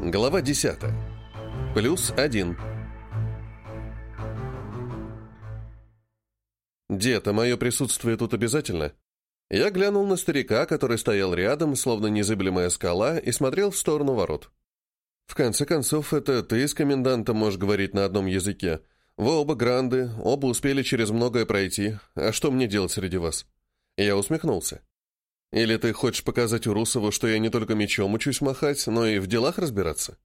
Глава 10. Плюс один. «Дед, а мое присутствие тут обязательно?» Я глянул на старика, который стоял рядом, словно незыблемая скала, и смотрел в сторону ворот. «В конце концов, это ты с комендантом можешь говорить на одном языке. Вы оба гранды, оба успели через многое пройти. А что мне делать среди вас?» Я усмехнулся. Или ты хочешь показать Урусову, что я не только мечом учусь махать, но и в делах разбираться?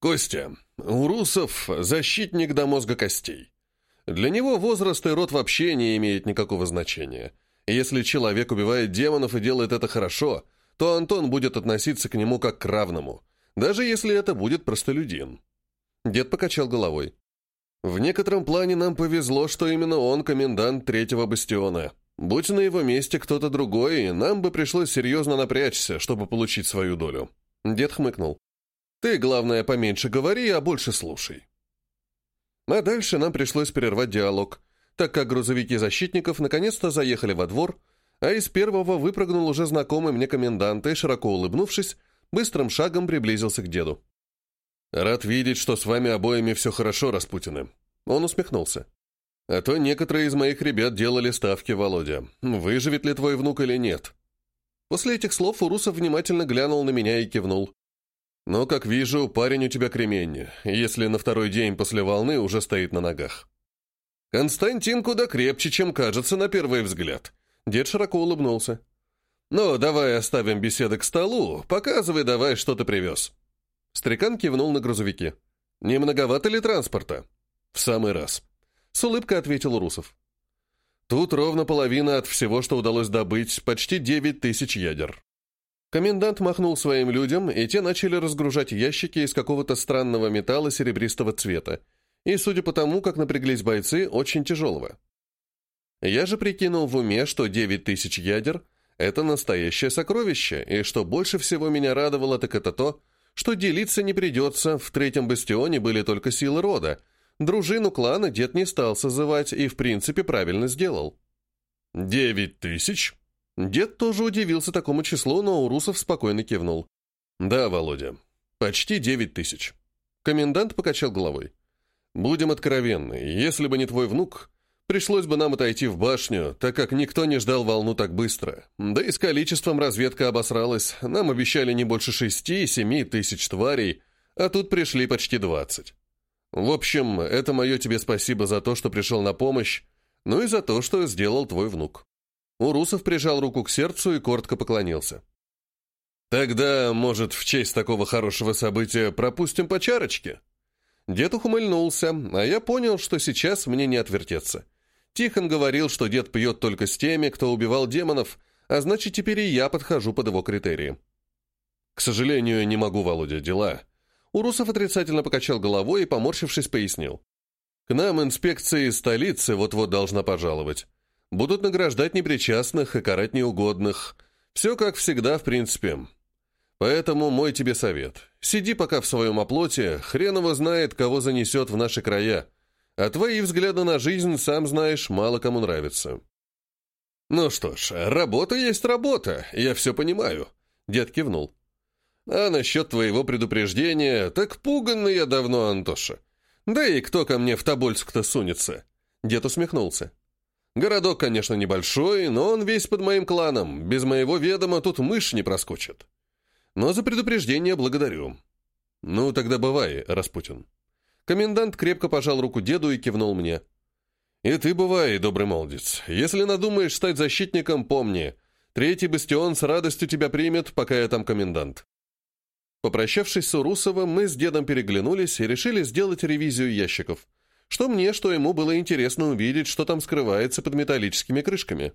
Костя, Урусов — защитник до мозга костей. Для него возраст и род вообще не имеет никакого значения. Если человек убивает демонов и делает это хорошо, то Антон будет относиться к нему как к равному, даже если это будет простолюдин. Дед покачал головой. В некотором плане нам повезло, что именно он комендант третьего бастиона. Будь на его месте кто-то другой, нам бы пришлось серьезно напрячься, чтобы получить свою долю. Дед хмыкнул. Ты, главное, поменьше говори, а больше слушай. А дальше нам пришлось прервать диалог, так как грузовики защитников наконец-то заехали во двор, а из первого выпрыгнул уже знакомый мне комендант и, широко улыбнувшись, быстрым шагом приблизился к деду. «Рад видеть, что с вами обоими все хорошо, Распутины». Он усмехнулся. А то некоторые из моих ребят делали ставки, Володя. Выживет ли твой внук или нет? После этих слов Урусов внимательно глянул на меня и кивнул. Но, как вижу, парень у тебя кремень, если на второй день после волны уже стоит на ногах. Константин куда крепче, чем кажется на первый взгляд. Дед широко улыбнулся. «Ну, давай оставим беседы к столу, показывай давай, что ты привез». Стрекан кивнул на грузовики. «Не многовато ли транспорта?» «В самый раз». С улыбкой ответил Русов. Тут ровно половина от всего, что удалось добыть, почти девять тысяч ядер. Комендант махнул своим людям, и те начали разгружать ящики из какого-то странного металла серебристого цвета, и, судя по тому, как напряглись бойцы, очень тяжелого. Я же прикинул в уме, что девять тысяч ядер — это настоящее сокровище, и что больше всего меня радовало, так это то, что делиться не придется, в третьем бастионе были только силы рода, Дружину клана дед не стал созывать и, в принципе, правильно сделал. «Девять тысяч?» Дед тоже удивился такому числу, но Урусов спокойно кивнул. «Да, Володя, почти девять тысяч». Комендант покачал головой. «Будем откровенны, если бы не твой внук, пришлось бы нам отойти в башню, так как никто не ждал волну так быстро. Да и с количеством разведка обосралась, нам обещали не больше шести-семи тысяч тварей, а тут пришли почти двадцать. В общем, это мое тебе спасибо за то, что пришел на помощь, ну и за то, что сделал твой внук». Урусов прижал руку к сердцу и коротко поклонился. «Тогда, может, в честь такого хорошего события пропустим по чарочке?» Дед ухмыльнулся, а я понял, что сейчас мне не отвертеться. Тихон говорил, что дед пьет только с теми, кто убивал демонов, а значит, теперь и я подхожу под его критерии. «К сожалению, не могу, Володя, дела. Урусов отрицательно покачал головой и, поморщившись, пояснил. «К нам инспекция из столицы вот-вот должна пожаловать. Будут награждать непричастных и карать неугодных. Все как всегда, в принципе. Поэтому мой тебе совет. Сиди пока в своем оплоте, хрен его знает, кого занесет в наши края. А твои взгляды на жизнь, сам знаешь, мало кому нравятся». «Ну что ж, работа есть работа, я все понимаю», — дед кивнул. А насчет твоего предупреждения, так пуганный я давно, Антоша. Да и кто ко мне в Тобольск-то сунется?» Дед усмехнулся. «Городок, конечно, небольшой, но он весь под моим кланом. Без моего ведома тут мышь не проскочит. Но за предупреждение благодарю». «Ну, тогда бывай, Распутин». Комендант крепко пожал руку деду и кивнул мне. «И ты бывай, добрый молодец. Если надумаешь стать защитником, помни, третий бастион с радостью тебя примет, пока я там комендант». Попрощавшись с Урусовым, мы с дедом переглянулись и решили сделать ревизию ящиков. Что мне, что ему было интересно увидеть, что там скрывается под металлическими крышками.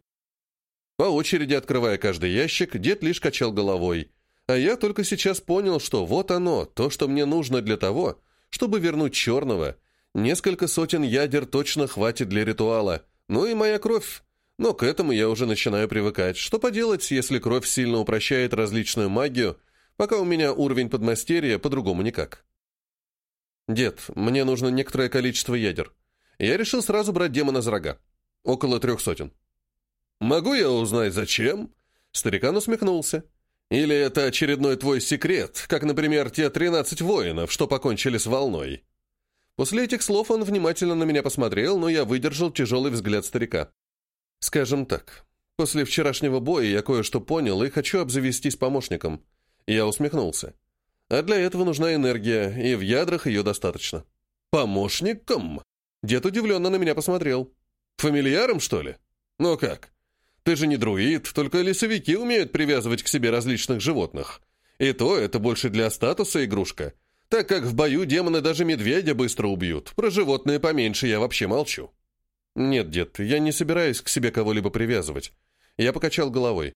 По очереди открывая каждый ящик, дед лишь качал головой. А я только сейчас понял, что вот оно, то, что мне нужно для того, чтобы вернуть черного. Несколько сотен ядер точно хватит для ритуала. Ну и моя кровь. Но к этому я уже начинаю привыкать. Что поделать, если кровь сильно упрощает различную магию, Пока у меня уровень подмастерья, по-другому никак. Дед, мне нужно некоторое количество ядер. Я решил сразу брать демона за рога. Около трех сотен. Могу я узнать, зачем? Старикан усмехнулся. Или это очередной твой секрет, как, например, те 13 воинов, что покончили с волной?» После этих слов он внимательно на меня посмотрел, но я выдержал тяжелый взгляд старика. «Скажем так, после вчерашнего боя я кое-что понял и хочу обзавестись помощником». Я усмехнулся. «А для этого нужна энергия, и в ядрах ее достаточно». «Помощником?» Дед удивленно на меня посмотрел. «Фамильяром, что ли? Ну как? Ты же не друид, только лесовики умеют привязывать к себе различных животных. И то это больше для статуса игрушка, так как в бою демоны даже медведя быстро убьют. Про животные поменьше я вообще молчу». «Нет, дед, я не собираюсь к себе кого-либо привязывать». Я покачал головой.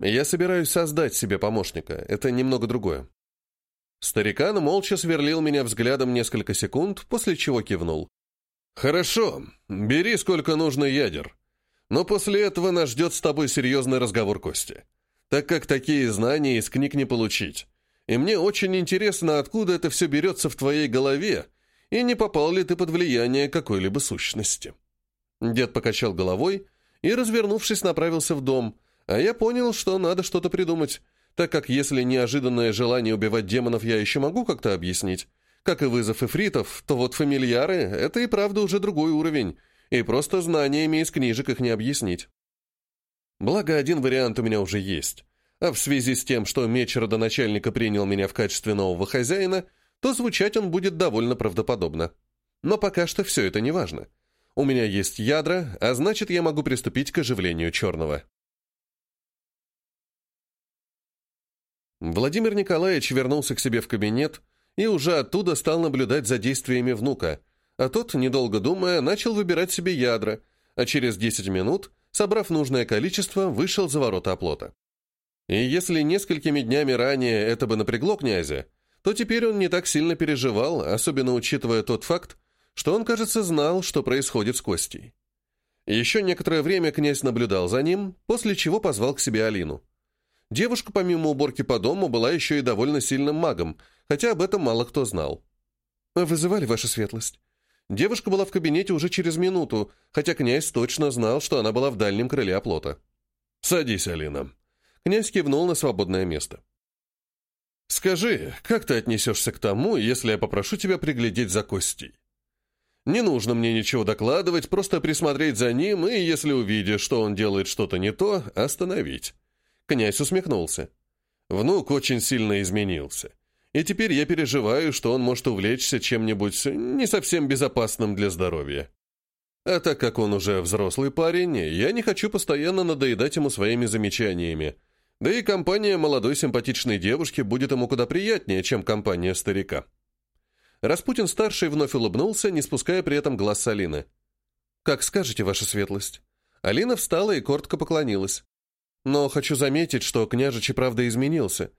«Я собираюсь создать себе помощника. Это немного другое». Старикан молча сверлил меня взглядом несколько секунд, после чего кивнул. «Хорошо, бери сколько нужно ядер. Но после этого нас ждет с тобой серьезный разговор, Костя. Так как такие знания из книг не получить. И мне очень интересно, откуда это все берется в твоей голове, и не попал ли ты под влияние какой-либо сущности». Дед покачал головой и, развернувшись, направился в дом, а я понял, что надо что-то придумать, так как если неожиданное желание убивать демонов я еще могу как-то объяснить, как и вызов эфритов, то вот фамильяры — это и правда уже другой уровень, и просто знаниями из книжек их не объяснить. Благо, один вариант у меня уже есть. А в связи с тем, что меч родоначальника принял меня в качестве нового хозяина, то звучать он будет довольно правдоподобно. Но пока что все это не важно. У меня есть ядра, а значит, я могу приступить к оживлению черного. Владимир Николаевич вернулся к себе в кабинет, и уже оттуда стал наблюдать за действиями внука, а тот, недолго думая, начал выбирать себе ядра, а через 10 минут, собрав нужное количество, вышел за ворота оплота. И если несколькими днями ранее это бы напрягло князя, то теперь он не так сильно переживал, особенно учитывая тот факт, что он, кажется, знал, что происходит с Костей. Еще некоторое время князь наблюдал за ним, после чего позвал к себе Алину. Девушка, помимо уборки по дому, была еще и довольно сильным магом, хотя об этом мало кто знал. «Вызывали ваша светлость?» Девушка была в кабинете уже через минуту, хотя князь точно знал, что она была в дальнем крыле оплота. «Садись, Алина». Князь кивнул на свободное место. «Скажи, как ты отнесешься к тому, если я попрошу тебя приглядеть за Костей? Не нужно мне ничего докладывать, просто присмотреть за ним и, если увидишь, что он делает что-то не то, остановить». Князь усмехнулся. Внук очень сильно изменился. И теперь я переживаю, что он может увлечься чем-нибудь не совсем безопасным для здоровья. А так как он уже взрослый парень, я не хочу постоянно надоедать ему своими замечаниями. Да и компания молодой симпатичной девушки будет ему куда приятнее, чем компания старика. Распутин-старший вновь улыбнулся, не спуская при этом глаз с Алины. «Как скажете, ваша светлость». Алина встала и коротко поклонилась. Но хочу заметить, что княжич и правда изменился.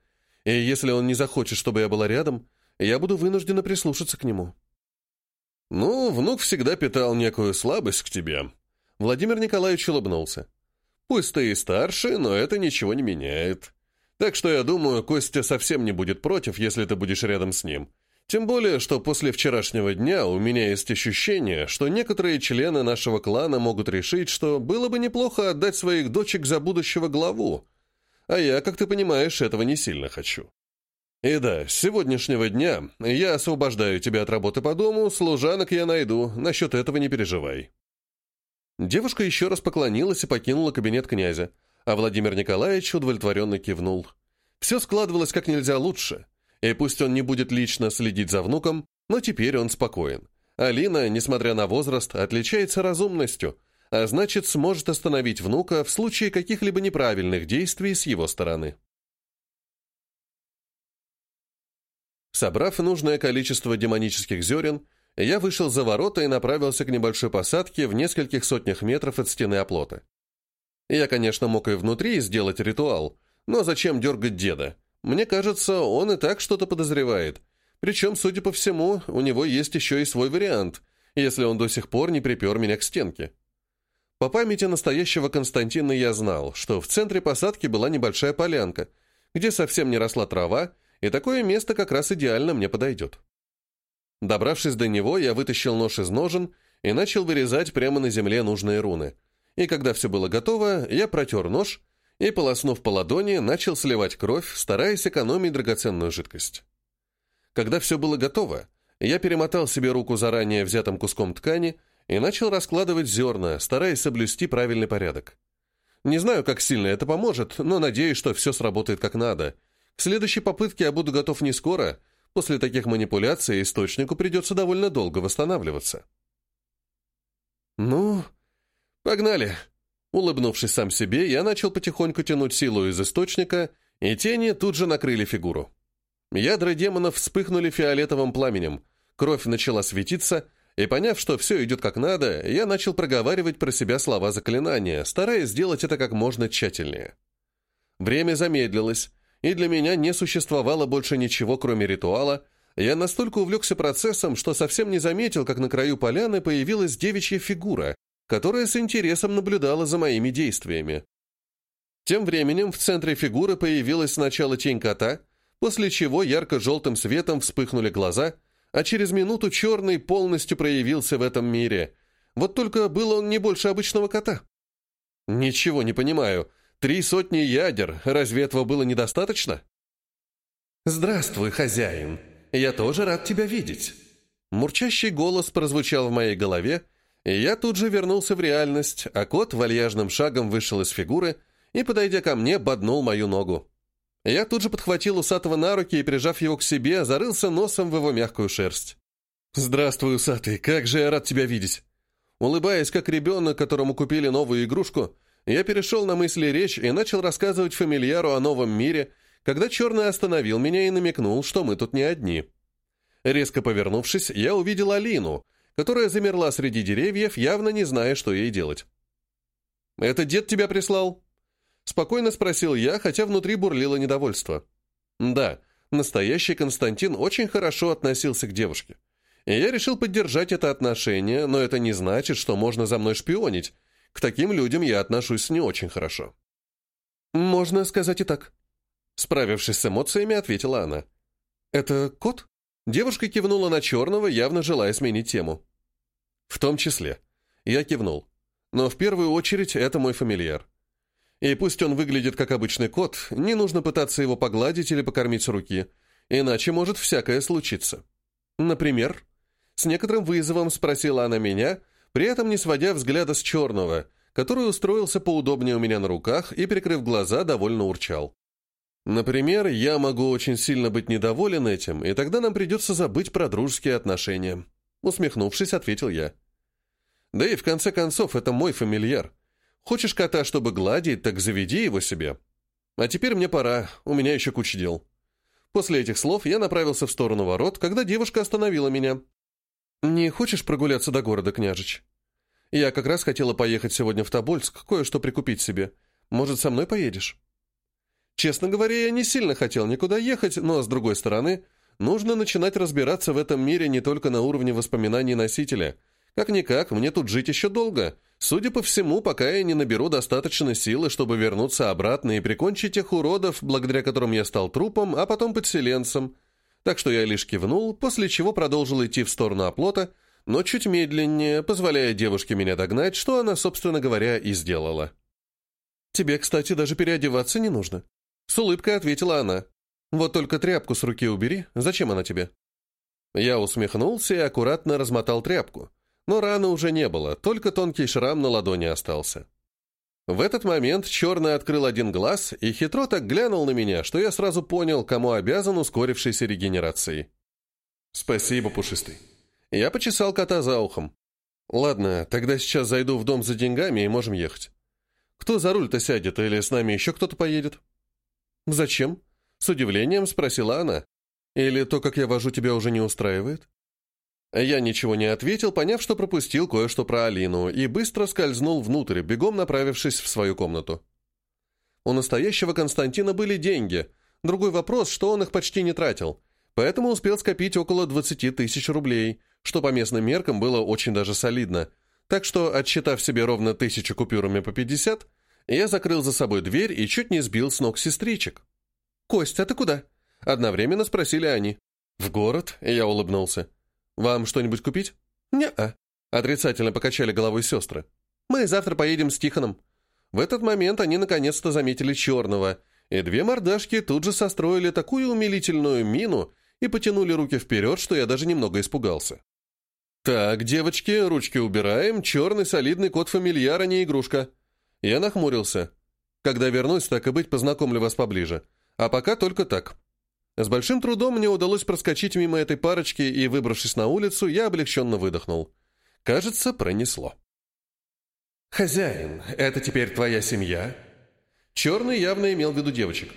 И если он не захочет, чтобы я была рядом, я буду вынуждена прислушаться к нему. Ну, внук всегда питал некую слабость к тебе. Владимир Николаевич улыбнулся. Пусть ты и старше, но это ничего не меняет. Так что я думаю, Костя совсем не будет против, если ты будешь рядом с ним. Тем более, что после вчерашнего дня у меня есть ощущение, что некоторые члены нашего клана могут решить, что было бы неплохо отдать своих дочек за будущего главу. А я, как ты понимаешь, этого не сильно хочу. И да, с сегодняшнего дня я освобождаю тебя от работы по дому, служанок я найду, насчет этого не переживай». Девушка еще раз поклонилась и покинула кабинет князя, а Владимир Николаевич удовлетворенно кивнул. Все складывалось как нельзя лучше — и пусть он не будет лично следить за внуком, но теперь он спокоен. Алина, несмотря на возраст, отличается разумностью, а значит, сможет остановить внука в случае каких-либо неправильных действий с его стороны. Собрав нужное количество демонических зерен, я вышел за ворота и направился к небольшой посадке в нескольких сотнях метров от стены оплота. Я, конечно, мог и внутри сделать ритуал, но зачем дергать деда? Мне кажется, он и так что-то подозревает. Причем, судя по всему, у него есть еще и свой вариант, если он до сих пор не припер меня к стенке. По памяти настоящего Константина я знал, что в центре посадки была небольшая полянка, где совсем не росла трава, и такое место как раз идеально мне подойдет. Добравшись до него, я вытащил нож из ножен и начал вырезать прямо на земле нужные руны. И когда все было готово, я протер нож и, полоснув по ладони, начал сливать кровь, стараясь экономить драгоценную жидкость. Когда все было готово, я перемотал себе руку заранее взятым куском ткани и начал раскладывать зерна, стараясь соблюсти правильный порядок. Не знаю, как сильно это поможет, но надеюсь, что все сработает как надо. К следующей попытке я буду готов не скоро. После таких манипуляций источнику придется довольно долго восстанавливаться. «Ну, погнали!» Улыбнувшись сам себе, я начал потихоньку тянуть силу из источника, и тени тут же накрыли фигуру. Ядра демонов вспыхнули фиолетовым пламенем, кровь начала светиться, и поняв, что все идет как надо, я начал проговаривать про себя слова заклинания, стараясь сделать это как можно тщательнее. Время замедлилось, и для меня не существовало больше ничего, кроме ритуала. Я настолько увлекся процессом, что совсем не заметил, как на краю поляны появилась девичья фигура, которая с интересом наблюдала за моими действиями. Тем временем в центре фигуры появилась сначала тень кота, после чего ярко-желтым светом вспыхнули глаза, а через минуту черный полностью проявился в этом мире. Вот только был он не больше обычного кота. Ничего не понимаю. Три сотни ядер, разве этого было недостаточно? «Здравствуй, хозяин. Я тоже рад тебя видеть». Мурчащий голос прозвучал в моей голове, и я тут же вернулся в реальность, а кот вальяжным шагом вышел из фигуры и, подойдя ко мне, боднул мою ногу. Я тут же подхватил усатого на руки и, прижав его к себе, зарылся носом в его мягкую шерсть. «Здравствуй, усатый, как же я рад тебя видеть!» Улыбаясь, как ребенок, которому купили новую игрушку, я перешел на мысли речь и начал рассказывать фамильяру о новом мире, когда Черный остановил меня и намекнул, что мы тут не одни. Резко повернувшись, я увидел Алину, которая замерла среди деревьев, явно не зная, что ей делать. «Это дед тебя прислал?» Спокойно спросил я, хотя внутри бурлило недовольство. Да, настоящий Константин очень хорошо относился к девушке. И я решил поддержать это отношение, но это не значит, что можно за мной шпионить. К таким людям я отношусь не очень хорошо. «Можно сказать и так». Справившись с эмоциями, ответила она. «Это кот?» Девушка кивнула на черного, явно желая сменить тему. «В том числе». Я кивнул. «Но в первую очередь это мой фамильяр. И пусть он выглядит как обычный кот, не нужно пытаться его погладить или покормить с руки, иначе может всякое случиться. Например, с некоторым вызовом спросила она меня, при этом не сводя взгляда с черного, который устроился поудобнее у меня на руках и, прикрыв глаза, довольно урчал. Например, я могу очень сильно быть недоволен этим, и тогда нам придется забыть про дружеские отношения. Усмехнувшись, ответил я. Да и в конце концов, это мой фамильяр. Хочешь кота, чтобы гладить, так заведи его себе. А теперь мне пора, у меня еще куча дел». После этих слов я направился в сторону ворот, когда девушка остановила меня. «Не хочешь прогуляться до города, княжич? Я как раз хотела поехать сегодня в Тобольск, кое-что прикупить себе. Может, со мной поедешь?» Честно говоря, я не сильно хотел никуда ехать, но, с другой стороны, нужно начинать разбираться в этом мире не только на уровне воспоминаний носителя. Как-никак, мне тут жить еще долго, Судя по всему, пока я не наберу достаточно силы, чтобы вернуться обратно и прикончить тех уродов, благодаря которым я стал трупом, а потом подселенцем. Так что я лишь кивнул, после чего продолжил идти в сторону оплота, но чуть медленнее, позволяя девушке меня догнать, что она, собственно говоря, и сделала. «Тебе, кстати, даже переодеваться не нужно», — с улыбкой ответила она. «Вот только тряпку с руки убери, зачем она тебе?» Я усмехнулся и аккуратно размотал тряпку. Но раны уже не было, только тонкий шрам на ладони остался. В этот момент черный открыл один глаз и хитро так глянул на меня, что я сразу понял, кому обязан ускорившейся регенерацией. «Спасибо, пушистый». Я почесал кота за ухом. «Ладно, тогда сейчас зайду в дом за деньгами и можем ехать. Кто за руль-то сядет, или с нами еще кто-то поедет?» «Зачем?» — с удивлением спросила она. «Или то, как я вожу, тебя уже не устраивает?» Я ничего не ответил, поняв, что пропустил кое-что про Алину, и быстро скользнул внутрь, бегом направившись в свою комнату. У настоящего Константина были деньги. Другой вопрос, что он их почти не тратил. Поэтому успел скопить около 20 тысяч рублей, что по местным меркам было очень даже солидно. Так что, отсчитав себе ровно тысячу купюрами по 50, я закрыл за собой дверь и чуть не сбил с ног сестричек. «Костя, ты куда?» Одновременно спросили они. «В город?» — я улыбнулся. «Вам что-нибудь купить?» «Не-а», — отрицательно покачали головой сестры. «Мы завтра поедем с Тихоном. В этот момент они наконец-то заметили черного, и две мордашки тут же состроили такую умилительную мину и потянули руки вперед, что я даже немного испугался. «Так, девочки, ручки убираем, черный солидный кот фамильяра, не игрушка». Я нахмурился. Когда вернусь, так и быть, познакомлю вас поближе. А пока только так. С большим трудом мне удалось проскочить мимо этой парочки, и, выбравшись на улицу, я облегченно выдохнул. Кажется, пронесло. «Хозяин, это теперь твоя семья?» Черный явно имел в виду девочек.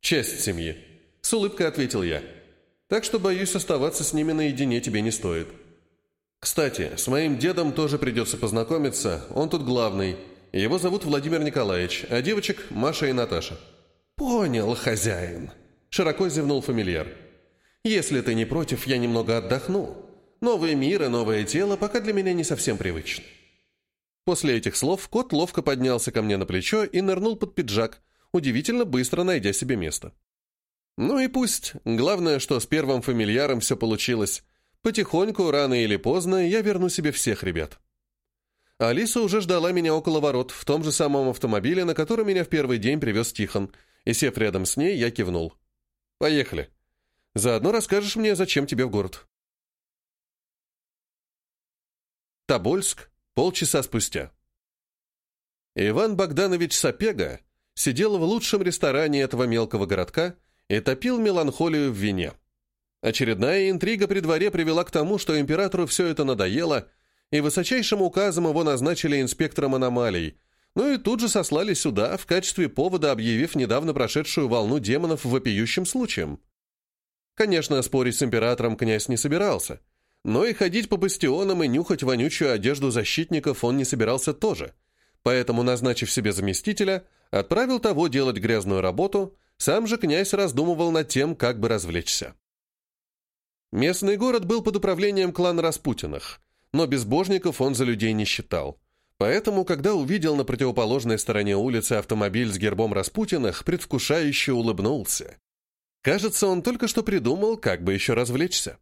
«Честь семьи», — с улыбкой ответил я. «Так что, боюсь, оставаться с ними наедине тебе не стоит. Кстати, с моим дедом тоже придется познакомиться, он тут главный. Его зовут Владимир Николаевич, а девочек — Маша и Наташа». «Понял, хозяин», — широко зевнул фамильяр. «Если ты не против, я немного отдохну. Новый мир и новое тело пока для меня не совсем привычны». После этих слов кот ловко поднялся ко мне на плечо и нырнул под пиджак, удивительно быстро найдя себе место. Ну и пусть. Главное, что с первым фамильяром все получилось. Потихоньку, рано или поздно, я верну себе всех ребят. Алиса уже ждала меня около ворот, в том же самом автомобиле, на котором меня в первый день привез Тихон, и, сев рядом с ней, я кивнул. «Поехали. Заодно расскажешь мне, зачем тебе в город». Тобольск, Полчаса спустя. Иван Богданович Сапега сидел в лучшем ресторане этого мелкого городка и топил меланхолию в вине. Очередная интрига при дворе привела к тому, что императору все это надоело, и высочайшим указом его назначили инспектором аномалий, ну и тут же сослали сюда в качестве повода, объявив недавно прошедшую волну демонов вопиющим случаем. Конечно, спорить с императором князь не собирался – но и ходить по бастионам и нюхать вонючую одежду защитников он не собирался тоже. Поэтому, назначив себе заместителя, отправил того делать грязную работу, сам же князь раздумывал над тем, как бы развлечься. Местный город был под управлением клана Распутиных, но безбожников он за людей не считал. Поэтому, когда увидел на противоположной стороне улицы автомобиль с гербом Распутиных, предвкушающе улыбнулся. Кажется, он только что придумал, как бы еще развлечься.